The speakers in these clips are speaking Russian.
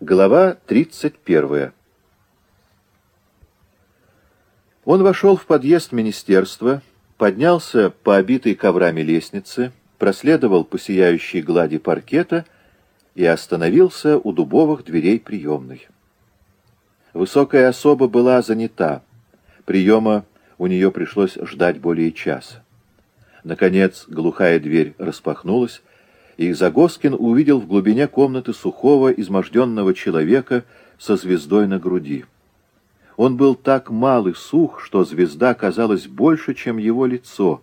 Глава 31. Он вошел в подъезд министерства, поднялся по обитой коврами лестнице, проследовал по сияющей глади паркета и остановился у дубовых дверей приемной. Высокая особа была занята. Приема у нее пришлось ждать более часа. Наконец глухая дверь распахнулась, и Загоскин увидел в глубине комнаты сухого, изможденного человека со звездой на груди. Он был так мал и сух, что звезда казалась больше, чем его лицо.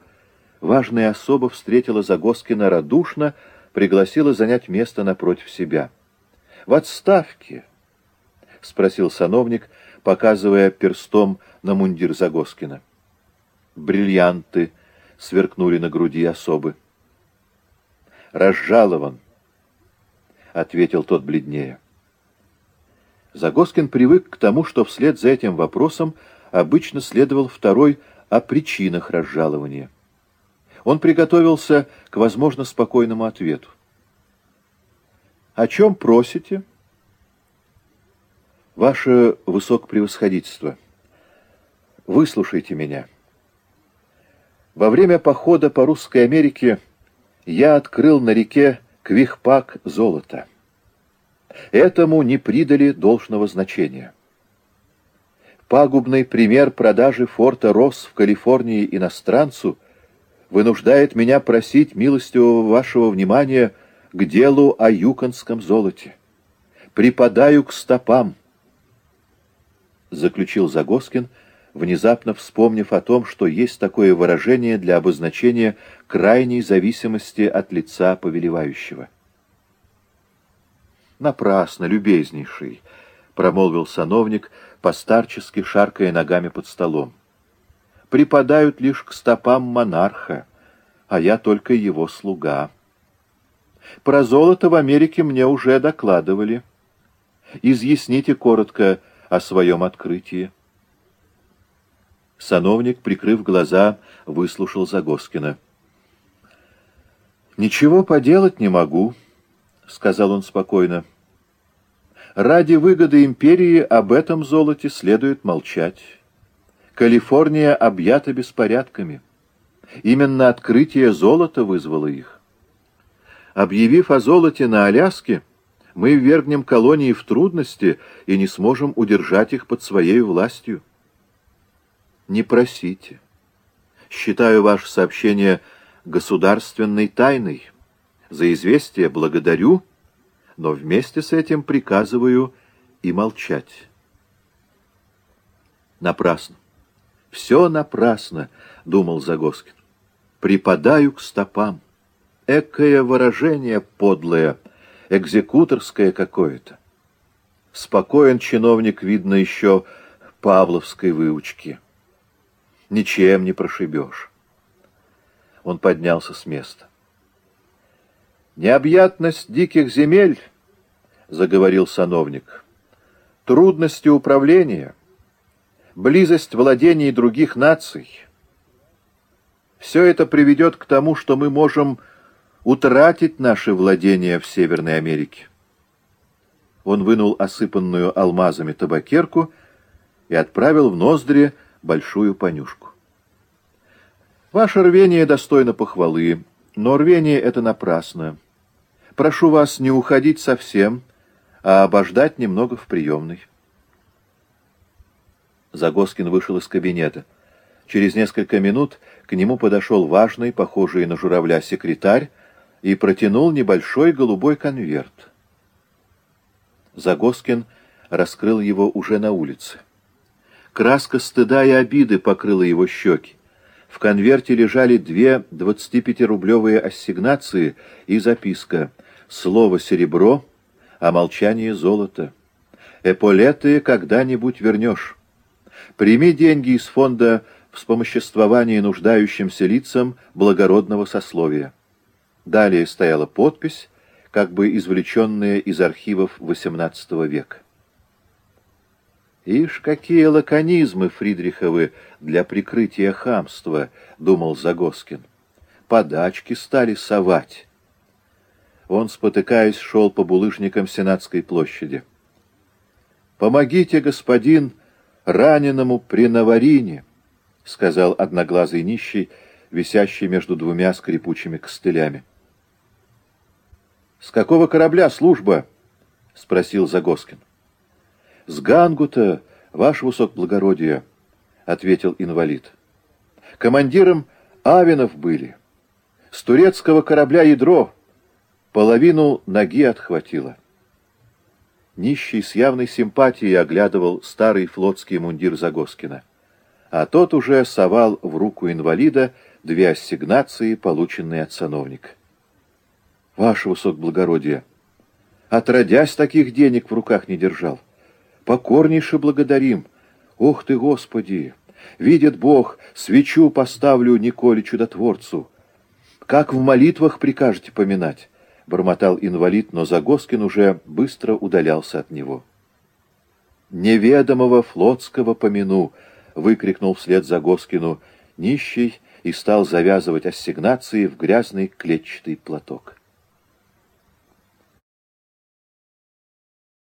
Важная особа встретила Загоскина радушно, пригласила занять место напротив себя. «В отставке!» — спросил сановник, показывая перстом на мундир Загоскина. Бриллианты сверкнули на груди особы разжалован, — ответил тот бледнее. Загоскин привык к тому, что вслед за этим вопросом обычно следовал второй о причинах разжалования. Он приготовился к, возможно, спокойному ответу. «О чем просите?» «Ваше высокопревосходительство, выслушайте меня. Во время похода по Русской Америке я открыл на реке Квихпак золото. Этому не придали должного значения. Пагубный пример продажи форта Росс в Калифорнии иностранцу вынуждает меня просить милостивого вашего внимания к делу о юконском золоте. Припадаю к стопам, — заключил Загоскин, — внезапно вспомнив о том, что есть такое выражение для обозначения крайней зависимости от лица повелевающего. «Напрасно, любезнейший», — промолвил сановник, постарчески шаркая ногами под столом. «Припадают лишь к стопам монарха, а я только его слуга. Про золото в Америке мне уже докладывали. Изъясните коротко о своем открытии». Сановник, прикрыв глаза, выслушал Загоскина. «Ничего поделать не могу», — сказал он спокойно. «Ради выгоды империи об этом золоте следует молчать. Калифорния объята беспорядками. Именно открытие золота вызвало их. Объявив о золоте на Аляске, мы ввергнем колонии в трудности и не сможем удержать их под своей властью не просите. Считаю ваше сообщение государственной тайной. За известие благодарю, но вместе с этим приказываю и молчать. Напрасно. Все напрасно, думал Загоскин. Припадаю к стопам. Экое выражение подлое, экзекуторское какое-то. Спокоен чиновник, видно, еще павловской выучки ничем не прошибешь. Он поднялся с места. «Необъятность диких земель, — заговорил сановник, — трудности управления, близость владений других наций — все это приведет к тому, что мы можем утратить наши владения в Северной Америке. Он вынул осыпанную алмазами табакерку и отправил в ноздри большую понюшку. Ваше рвение достойно похвалы, но рвение это напрасно. Прошу вас не уходить совсем, а обождать немного в приемной. Загоскин вышел из кабинета. Через несколько минут к нему подошел важный, похожий на журавля, секретарь и протянул небольшой голубой конверт. Загоскин раскрыл его уже на улице. Краска стыда и обиды покрыла его щеки. В конверте лежали две 25-рублевые ассигнации и записка «Слово серебро, а молчание золото». «Эполеты когда-нибудь вернешь. Прими деньги из фонда вспомоществования нуждающимся лицам благородного сословия». Далее стояла подпись, как бы извлеченная из архивов XVIII века. «Ишь, какие лаконизмы Фридриховы для прикрытия хамства!» — думал Загоскин. «Подачки стали совать». Он, спотыкаясь, шел по булыжникам Сенатской площади. Помогите, господин, раненому при Наварине, — сказал одноглазый нищий, висящий между двумя скрипучими костылями. — С какого корабля служба? — спросил Загоскин. — С Гангута, ваше высокоблагородие, — ответил инвалид. — Командиром Авинов были. С турецкого корабля ядро половину ноги отхватило. Нищий с явной симпатией оглядывал старый флотский мундир Загоскина, а тот уже совал в руку инвалида две ассигнации, полученные от сановника. «Ваше высокоблагородие, отродясь таких денег в руках не держал. Покорнейше благодарим. Ох ты, Господи! Видит Бог, свечу поставлю Николе Чудотворцу. Как в молитвах прикажете поминать?» — бормотал инвалид, но Загоскин уже быстро удалялся от него. «Неведомого флотского помяну!» — выкрикнул вслед Загоскину нищий и стал завязывать ассигнации в грязный клетчатый платок.